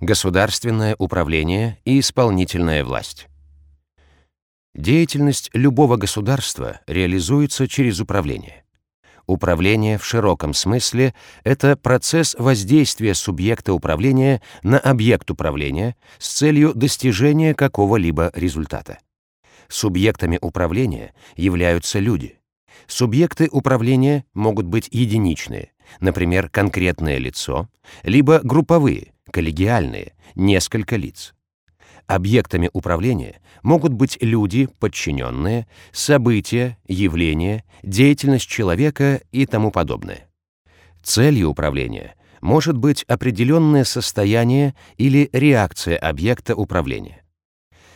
Государственное управление и исполнительная власть. Деятельность любого государства реализуется через управление. Управление в широком смысле — это процесс воздействия субъекта управления на объект управления с целью достижения какого-либо результата. Субъектами управления являются люди. Субъекты управления могут быть единичные, например, конкретное лицо, либо групповые, коллегиальные, несколько лиц. Объектами управления могут быть люди, подчиненные, события, явления, деятельность человека и тому подобное. Целью управления может быть определенное состояние или реакция объекта управления.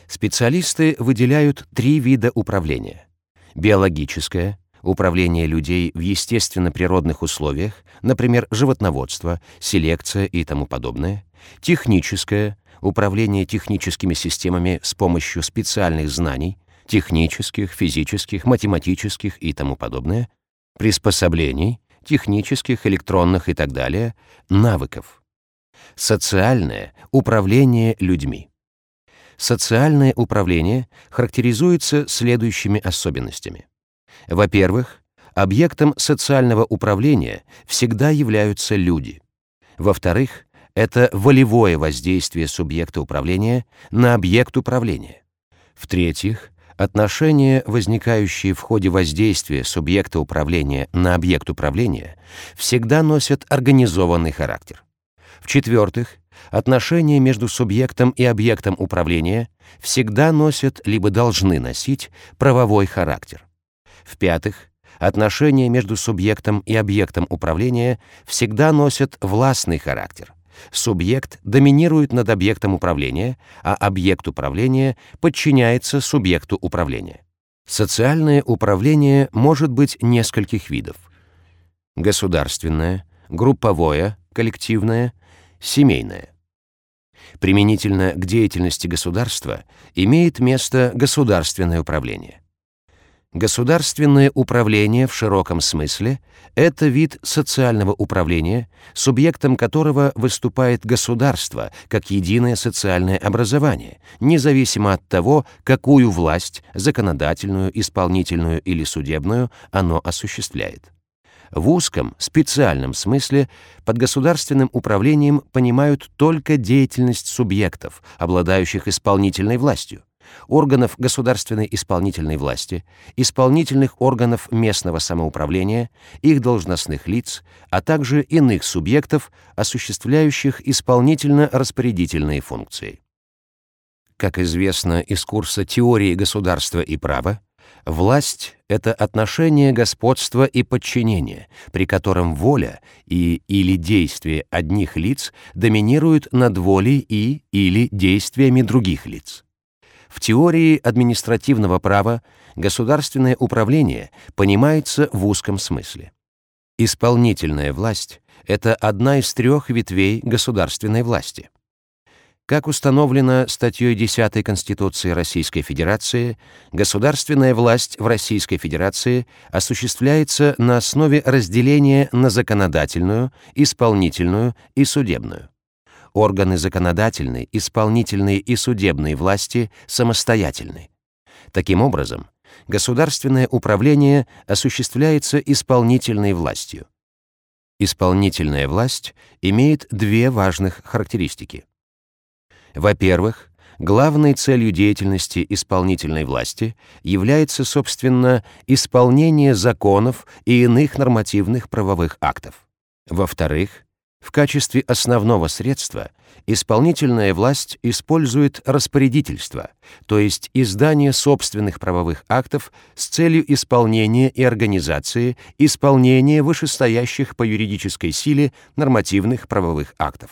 Специалисты выделяют три вида управления. Биологическое, управление людей в естественно-природных условиях, например, животноводство, селекция и тому подобное, техническое, управление техническими системами с помощью специальных знаний, технических, физических, математических и тому подобное, приспособлений, технических, электронных и так далее, навыков. Социальное — управление людьми. Социальное управление характеризуется следующими особенностями. Во-первых, объектом социального управления всегда являются люди. Во-вторых, это волевое воздействие субъекта управления на объект управления. В-третьих, отношения, возникающие в ходе воздействия субъекта управления на объект управления, всегда носят организованный характер. В-четвертых, отношения между субъектом и объектом управления всегда носят либо должны носить правовой характер. В-пятых, отношения между субъектом и объектом управления всегда носят властный характер. Субъект доминирует над объектом управления, а объект управления подчиняется субъекту управления. Социальное управление может быть нескольких видов. Государственное, групповое, коллективное, семейное. Применительно к деятельности государства имеет место государственное управление. Государственное управление в широком смысле — это вид социального управления, субъектом которого выступает государство как единое социальное образование, независимо от того, какую власть, законодательную, исполнительную или судебную, оно осуществляет. В узком, специальном смысле под государственным управлением понимают только деятельность субъектов, обладающих исполнительной властью, органов государственной исполнительной власти, исполнительных органов местного самоуправления, их должностных лиц, а также иных субъектов, осуществляющих исполнительно-распорядительные функции. Как известно из курса теории государства и права, власть — это отношение господства и подчинения, при котором воля и или действия одних лиц доминируют над волей и или действиями других лиц. В теории административного права государственное управление понимается в узком смысле. Исполнительная власть — это одна из трех ветвей государственной власти. Как установлено статьей 10 Конституции Российской Федерации, государственная власть в Российской Федерации осуществляется на основе разделения на законодательную, исполнительную и судебную органы законодательной, исполнительной и судебной власти самостоятельны. Таким образом, государственное управление осуществляется исполнительной властью. Исполнительная власть имеет две важных характеристики. Во-первых, главной целью деятельности исполнительной власти является, собственно, исполнение законов и иных нормативных правовых актов. Во-вторых, в качестве основного средства исполнительная власть использует распорядительство, то есть издание собственных правовых актов с целью исполнения и организации исполнения вышестоящих по юридической силе нормативных правовых актов.